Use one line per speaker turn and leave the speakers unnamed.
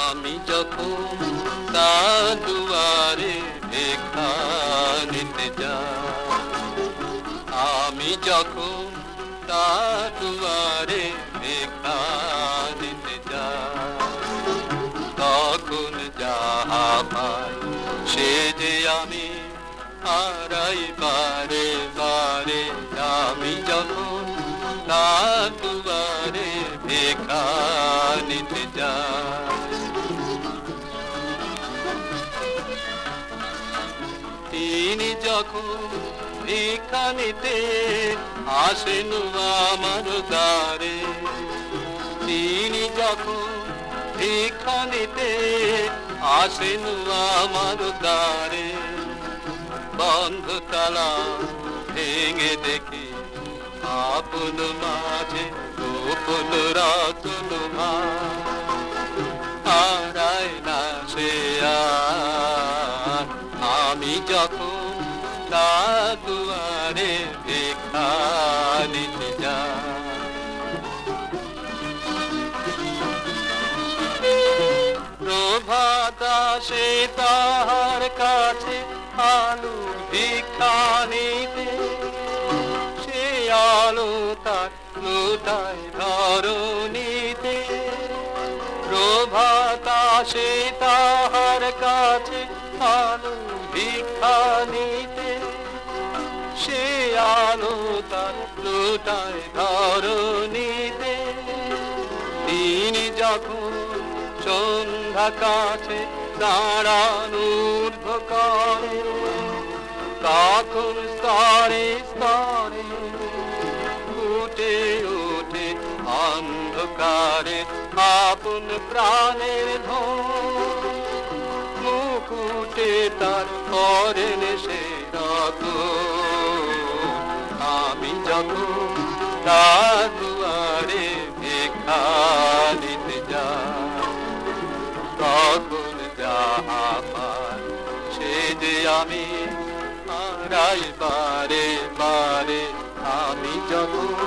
আমি যখন তার দুয়ারে ভিক্ষা নিতে আমি যখন তার দুয়ারে নিতে যাই, তখন যাহা পাই সে যে আমি হারাই নিতে যাই তিনি যখন ভিক্ষা নিতে আসেন আমার দ্বারে তিনি যখন ভিক্ষা নিতে আসেন আমার দ্বারে বন্ধ তালা ভেঙে দেখি আপন গোপন রতন হারায় না সে আমি যখন দুয়ারে ভিক্ষা নিতে যাই প্রভাতা সে তাহার কাছে আলু ভিক্ষা নিতে, সে আলো তার লুটায় ধরণীতে প্রভাতা সে তাহার কাছে আলো ভিক্ষা নিতে। সে আলো তার লুটায় ধরণীতে। তিনি যখন সন্ধ্যা কাছে দাঁড়ানোর করে তখন স্তরে স্তরে অন্ধকারে আপন প্রাণের ধন। মুকুটে তার করেন সে রত। আমি যখন তার দুয়ারে দিতে যাই, তখন যাহা পাই সে যে আমি হারাই বারে বারে আমি যখন